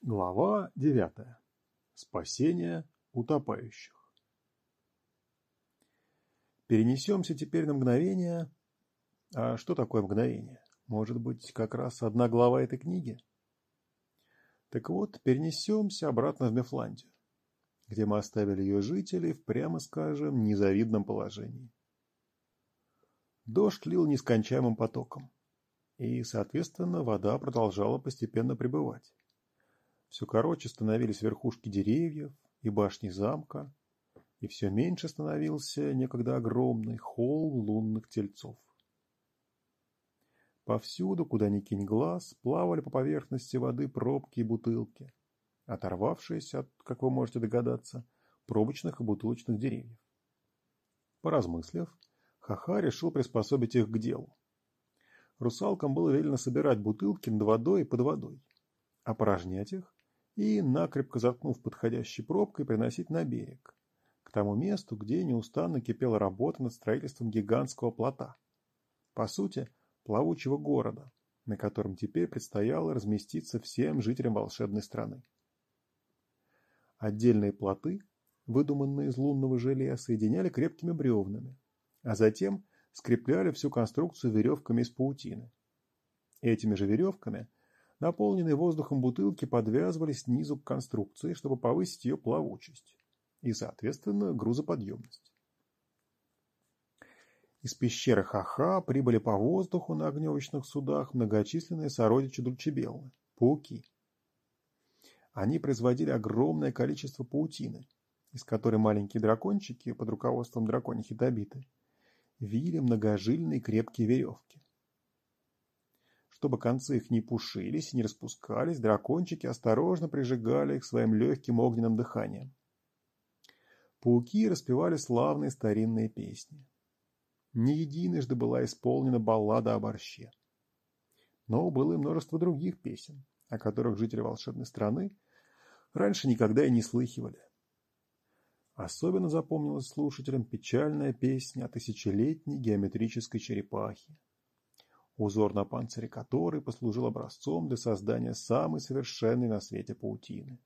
Глава девятая. Спасение утопающих. Перенесемся теперь на мгновение. А что такое мгновение? Может быть, как раз одна глава этой книги? Так вот, перенесемся обратно в Мефландию, где мы оставили ее жителей в, прямо скажем, незавидном положении. Дождь лил нескончаемым потоком, и, соответственно, вода продолжала постепенно прибывать. Все короче становились верхушки деревьев и башни замка, и все меньше становился некогда огромный холл лунных тельцов. Повсюду, куда ни кинь глаз, плавали по поверхности воды пробки и бутылки, оторвавшиеся от, как вы можете догадаться, пробочных и бутылочных деревьев. Поразмыслив, Хаха решил приспособить их к делу. Русалкам было велено собирать бутылки над водой и под водой, опорожнять их и, накрепко заткнув подходящей пробкой, приносить на берег, к тому месту, где неустанно кипела работа над строительством гигантского плота. По сути, плавучего города, на котором теперь предстояло разместиться всем жителям волшебной страны. Отдельные плоты, выдуманные из лунного железа, соединяли крепкими бревнами, а затем скрепляли всю конструкцию веревками из паутины. Этими же веревками Наполненные воздухом бутылки подвязывались снизу к конструкции, чтобы повысить ее плавучесть и, соответственно, грузоподъемность. Из пещеры Хаха прибыли по воздуху на огневочных судах многочисленные сородичи Дульчебеллы – пауки. Они производили огромное количество паутины, из которой маленькие дракончики под руководством драконихи Добиты вили многожильные крепкие веревки. Чтобы концы их не пушились и не распускались, дракончики осторожно прижигали их своим легким огненным дыханием. Пауки распевали славные старинные песни. Не единожды была исполнена баллада о борще. Но было и множество других песен, о которых жители волшебной страны раньше никогда и не слыхивали. Особенно запомнилась слушателям печальная песня о тысячелетней геометрической черепахе, узор на панцире которой послужил образцом для создания самой совершенной на свете паутины.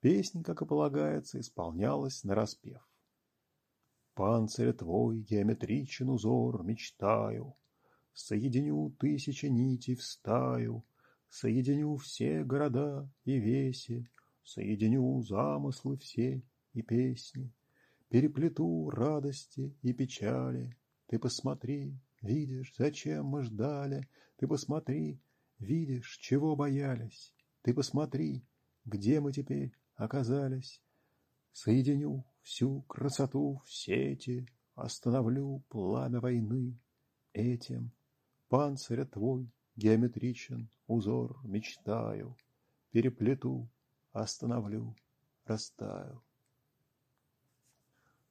Песня, как и полагается, исполнялась нараспев. Панцирь твой геометричен узор, мечтаю, Соединю тысячи нитей в стаю, Соединю все города и веси, Соединю замыслы все и песни, Переплету радости и печали. Ты посмотри, Видишь, зачем мы ждали? Ты посмотри, видишь, чего боялись? Ты посмотри, где мы теперь оказались? Соединю всю красоту в сети, Остановлю пламя войны этим. Панциря твой геометричен, узор мечтаю, Переплету, остановлю, растаю.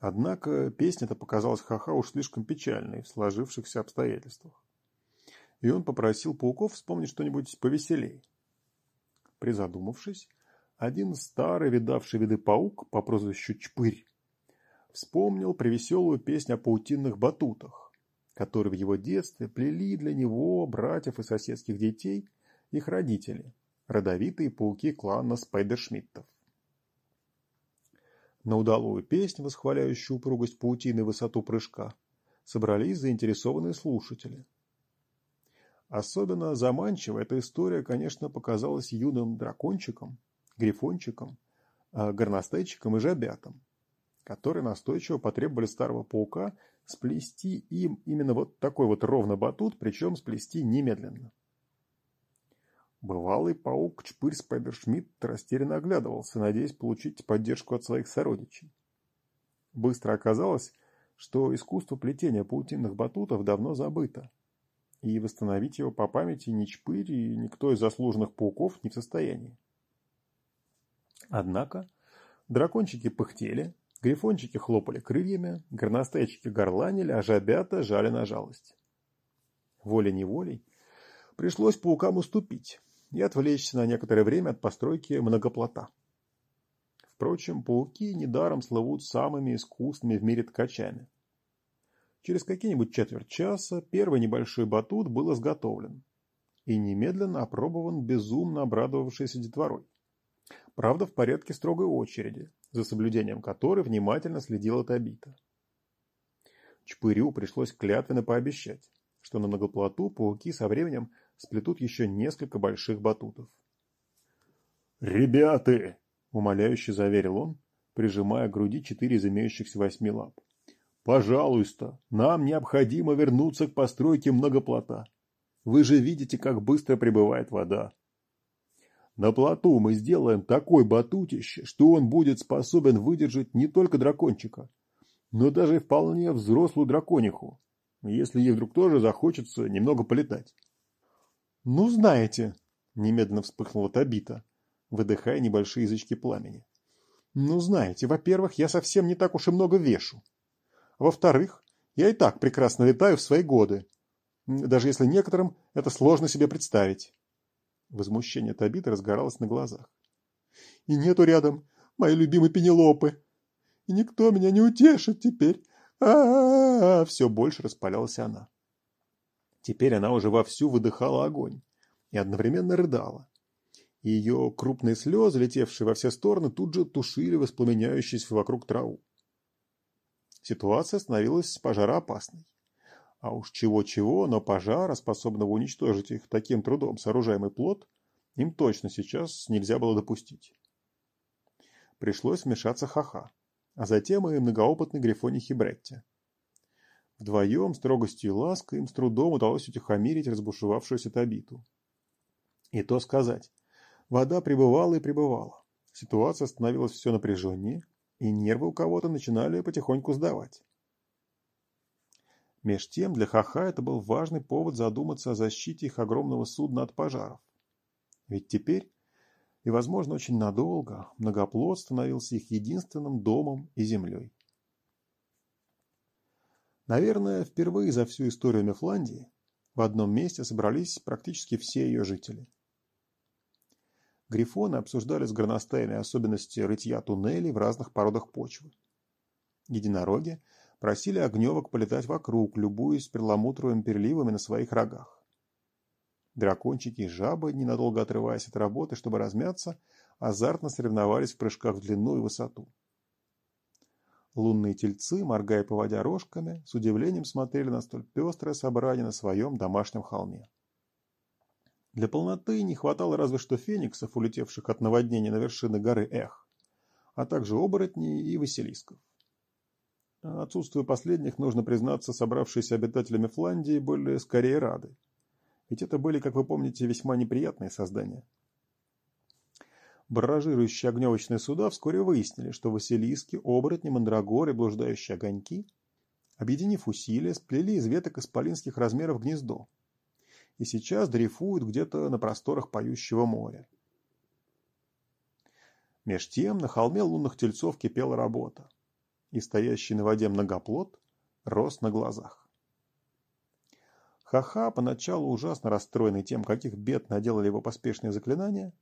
Однако песня-то показалась Хаха уж слишком печальной в сложившихся обстоятельствах. И он попросил пауков вспомнить что-нибудь повеселей. Призадумавшись, один старый видавший виды паук по прозвищу Чпырь вспомнил привеселую песню о паутинных батутах, которые в его детстве плели для него, братьев и соседских детей, их родители, родовитые пауки клана Спайдершмиттов. На удалую песню, восхваляющую упругость паутины и высоту прыжка, собрались заинтересованные слушатели. Особенно заманчиво эта история, конечно, показалась юным дракончикам, грифончикам, а, горностайчикам и жабятам, которые настойчиво потребовали старого паука сплести им именно вот такой вот ровно батут, причем сплести немедленно. Бывалый паук Чпырь Спайдершмидт растерянно оглядывался, надеясь получить поддержку от своих сородичей. Быстро оказалось, что искусство плетения паутинных батутов давно забыто, и восстановить его по памяти ни Чпырь и никто из заслуженных пауков не в состоянии. Однако дракончики пыхтели, грифончики хлопали крыльями, горностайчики горланили, а жабята жали на жалость. Волей-неволей пришлось паукам уступить и отвлечься на некоторое время от постройки многоплота. Впрочем, пауки недаром слывут самыми искусными в мире ткачами. Через какие-нибудь четверть часа первый небольшой батут был изготовлен, и немедленно опробован безумно обрадовавшейся детворой. Правда, в порядке строгой очереди, за соблюдением которой внимательно следила Табита. Чпырю пришлось клятвенно пообещать, что на многоплоту пауки со временем сплетут еще несколько больших батутов. «Ребята!» — умоляюще заверил он, прижимая к груди четыре из имеющихся восьми лап. «Пожалуйста, нам необходимо вернуться к постройке многоплота. Вы же видите, как быстро прибывает вода. На плоту мы сделаем такой батутище, что он будет способен выдержать не только дракончика, но даже вполне взрослую дракониху, если ей вдруг тоже захочется немного полетать. «Ну, знаете», — немедленно вспыхнула Табита, выдыхая небольшие язычки пламени. «Ну, знаете, во-первых, я совсем не так уж и много вешу. Во-вторых, я и так прекрасно летаю в свои годы, даже если некоторым это сложно себе представить. Возмущение Табиты разгоралось на глазах. И нету рядом моей любимой Пенелопы. И никто меня не утешит теперь. А, -а, -а, -а Все больше распалялась она. Теперь она уже вовсю выдыхала огонь и одновременно рыдала. Ее крупные слезы, летевшие во все стороны, тут же тушили воспламеняющуюся вокруг траву. Ситуация становилась пожароопасной. А уж чего-чего, но пожара, способного уничтожить их таким трудом сооружаемый плод, им точно сейчас нельзя было допустить. Пришлось вмешаться Хаха, а затем и многоопытный Грифонихи Бретти. Вдвоем, строгостью и лаской, им с трудом удалось утихомирить разбушевавшуюся Табиту. И то сказать, вода пребывала и пребывала. Ситуация становилась все напряженнее, и нервы у кого-то начинали потихоньку сдавать. Меж тем для Хаха это был важный повод задуматься о защите их огромного судна от пожаров. Ведь теперь, и, возможно, очень надолго, многоплод становился их единственным домом и землей. Наверное, впервые за всю историю Мефландии в одном месте собрались практически все ее жители. Грифоны обсуждали с горностаями особенности рытья туннелей в разных породах почвы. Единороги – Просили огневок полетать вокруг, любуясь перламутровыми переливами на своих рогах. Дракончики и жабы, ненадолго отрываясь от работы, чтобы размяться, азартно соревновались в прыжках в длину и высоту. Лунные тельцы, моргая поводя рожками, с удивлением смотрели на столь пестрое собрание на своем домашнем холме. Для полноты не хватало разве что фениксов, улетевших от наводнения на вершины горы Эх, а также оборотней и василисков. Отсутствию последних, нужно признаться, собравшиеся обитателями Фландии были скорее рады. Ведь это были, как вы помните, весьма неприятные создания. Баражирующие огневочные суда вскоре выяснили, что Василиски, оборотни, мандрагоры, блуждающие огоньки, объединив усилия, сплели из веток исполинских размеров гнездо. И сейчас дрейфуют где-то на просторах поющего моря. Меж тем на холме лунных тельцов кипела работа и стоящий на воде многоплод рос на глазах. Ха-ха, поначалу ужасно расстроенный тем, каких бед наделали его поспешные заклинания,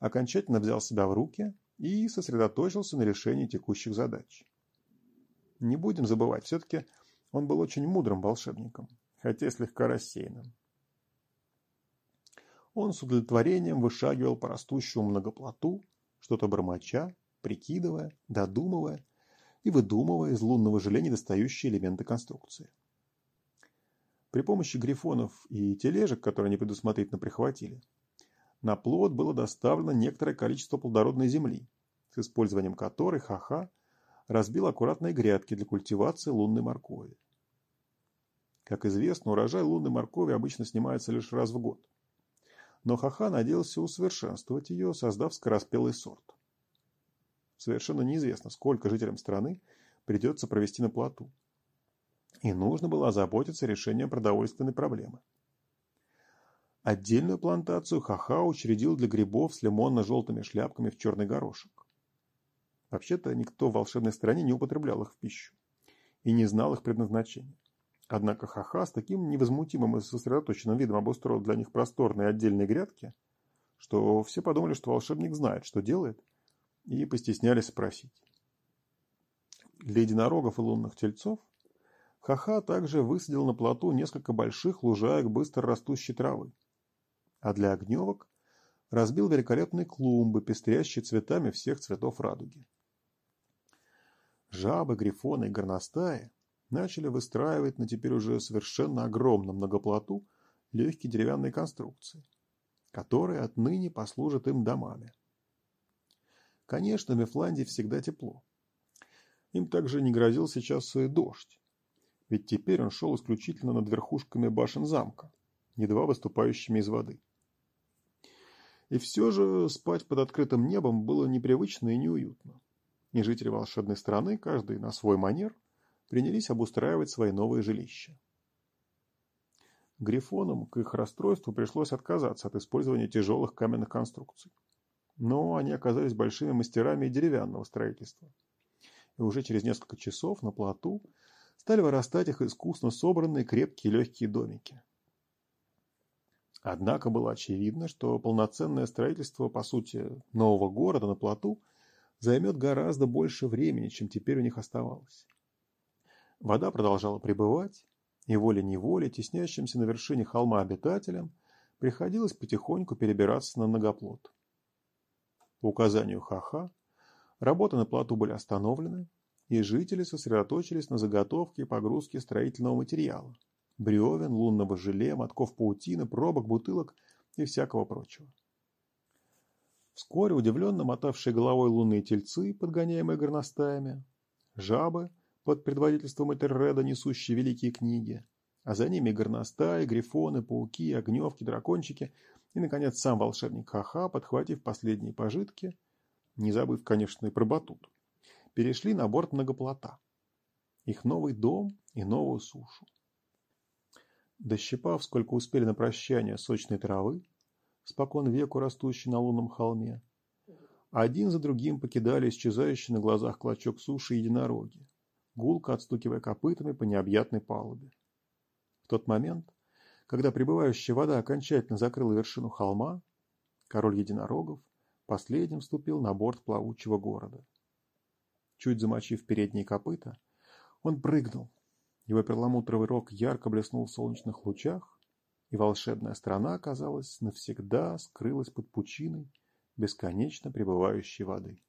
окончательно взял себя в руки и сосредоточился на решении текущих задач. Не будем забывать, все-таки он был очень мудрым волшебником, хотя и слегка рассеянным. Он с удовлетворением вышагивал по растущему многоплоту, что-то бормоча, прикидывая, додумывая и выдумывая из лунного желе недостающие элементы конструкции. При помощи грифонов и тележек, которые они предусмотрительно прихватили, на плод было доставлено некоторое количество плодородной земли, с использованием которой Ха-Ха разбил аккуратные грядки для культивации лунной моркови. Как известно, урожай лунной моркови обычно снимается лишь раз в год. Но Ха-Ха надеялся усовершенствовать ее, создав скороспелый сорт совершенно неизвестно, сколько жителям страны придется провести на плоту. И нужно было озаботиться решением продовольственной проблемы. Отдельную плантацию Ха-Ха учредил для грибов с лимонно-желтыми шляпками в черный горошек. Вообще-то никто в волшебной стране не употреблял их в пищу и не знал их предназначения. Однако Ха-Ха с таким невозмутимым и сосредоточенным видом обустроил для них просторные отдельные грядки, что все подумали, что волшебник знает, что делает, и постеснялись спросить. Для единорогов и лунных тельцов Хаха также высадил на плоту несколько больших лужаек быстро растущей травы. А для огневок разбил великолепные клумбы, пестрящие цветами всех цветов радуги. Жабы, грифоны и горностаи начали выстраивать на теперь уже совершенно огромном многоплоту легкие деревянные конструкции, которые отныне послужат им домами. Конечно, в Мефландии всегда тепло. Им также не грозил сейчас и дождь, ведь теперь он шел исключительно над верхушками башен замка, едва выступающими из воды. И все же спать под открытым небом было непривычно и неуютно. И жители волшебной страны, каждый на свой манер, принялись обустраивать свои новые жилища. Грифонам к их расстройству пришлось отказаться от использования тяжелых каменных конструкций. Но они оказались большими мастерами деревянного строительства. И уже через несколько часов на плоту стали вырастать их искусно собранные крепкие легкие домики. Однако было очевидно, что полноценное строительство, по сути, нового города на плоту займет гораздо больше времени, чем теперь у них оставалось. Вода продолжала прибывать, и волей-неволей, теснящимся на вершине холма обитателям, приходилось потихоньку перебираться на многоплод. По указанию Хаха, работы на плоту были остановлены, и жители сосредоточились на заготовке и погрузке строительного материала – бревен, лунного желе, мотков паутины, пробок, бутылок и всякого прочего. Вскоре удивленно мотавшие головой лунные тельцы, подгоняемые горностаями, жабы под предводительством Этерреда, несущие великие книги, а за ними горностаи, грифоны, пауки, огневки, дракончики и, наконец, сам волшебник Хаха, подхватив последние пожитки, не забыв, конечно, и про батут, перешли на борт многоплота. Их новый дом и новую сушу. Дощипав, сколько успели на прощание сочной травы, спокон веку растущей на лунном холме, один за другим покидали исчезающий на глазах клочок суши единороги, гулко отстукивая копытами по необъятной палубе. В тот момент, когда прибывающая вода окончательно закрыла вершину холма, король единорогов последним ступил на борт плавучего города. Чуть замочив передние копыта, он прыгнул. Его перламутровый рог ярко блеснул в солнечных лучах, и волшебная страна, казалось, навсегда скрылась под пучиной бесконечно пребывающей воды.